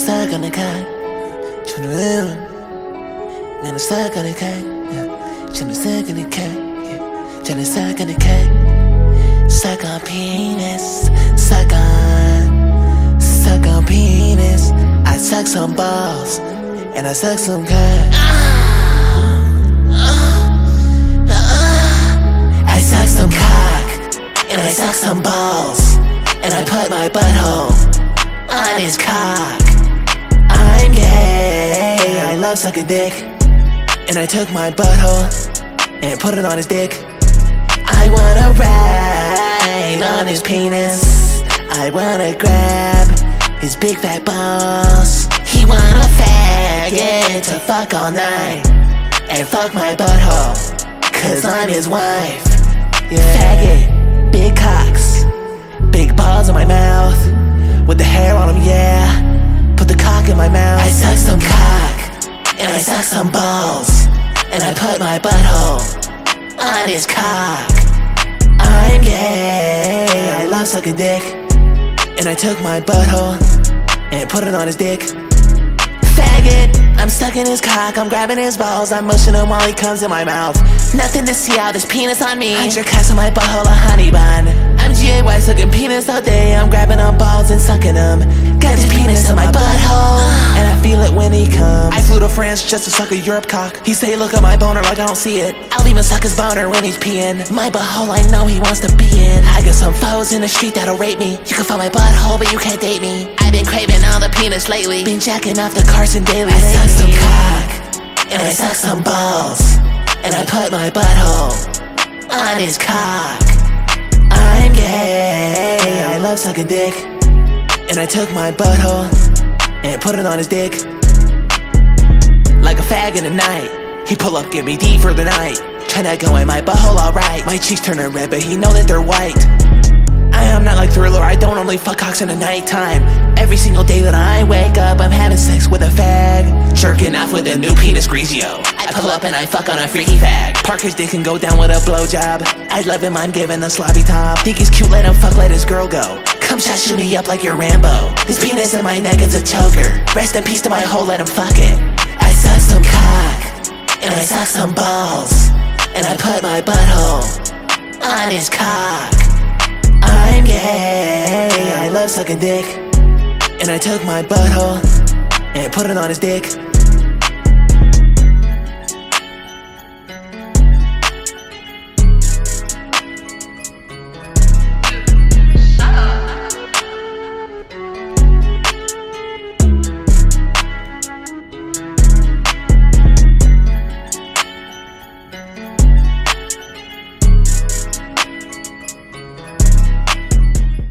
suck on the cock. Tryna live. Gonna suck on the cock. Yeah. Tryna suck on the cock. Yeah. Tryna suck on the cock. Suck on penis. Suck on. Suck on penis. I suck some balls. And I suck some cock. I suck some cock. And I suck some balls. And I put my butthole on his cock. I'm gay. I love sucking dick. And I took my butthole and put it on his dick. I wanna ride on his penis. I wanna grab his big fat balls. He want a faggot to fuck all night and fuck my butthole. Cause I'm his wife. Yeah. Faggot, big cocks, big balls in my mouth, with the hair on them, yeah. Put the cock in my mouth. I suck some cock, and I suck some balls, and I put my butthole on his cock. I'm gay, I love sucking dick, and I took my butthole and put it on his dick. Faggot, I'm sucking his cock, I'm grabbing his balls, I'm mushing him while he comes in my mouth. Nothing to see out this penis on me. Hide your cast on my butthole, a honey bun. GAY sucking penis all day, I'm grabbing on balls and sucking them. Got his penis in my butthole, and I feel it when he comes. I flew to France just to suck a Europe cock. He say, look at my boner like I don't see it. I'll even suck his boner when he's peeing. My butthole, I know he wants to be in. I got some foes in the street that'll rape me. You can find my butthole, but you can't date me. I've been craving all the penis lately. Been jacking off the Carson Daly. I suck some cock, and I suck some balls, and I put my butthole on his cock. Gay, I love sucking dick, and I took my butthole and put it on his dick. Like a fag in the night, he pull up, give me D for the night. Tryna go in my butthole, alright. My cheeks turning red, but he know that they're white. I am not like Thriller, I don't only fuck cocks in the nighttime. Every single day that I wake up, I'm having sex. Jerking off with a new penis Grezio. I pull up and I fuck on a freaky fag. Parker's dick can go down with a blowjob. I love him, I'm giving the sloppy top. Think he's cute, let him fuck, let his girl go. Come shot, shoot me up like you're Rambo. His penis in my neck is a choker. Rest in peace to my hole, let him fuck it. I suck some cock, and I suck some balls, and I put my butthole on his cock. I'm gay, I love sucking dick. And I took my butthole and put it on his dick.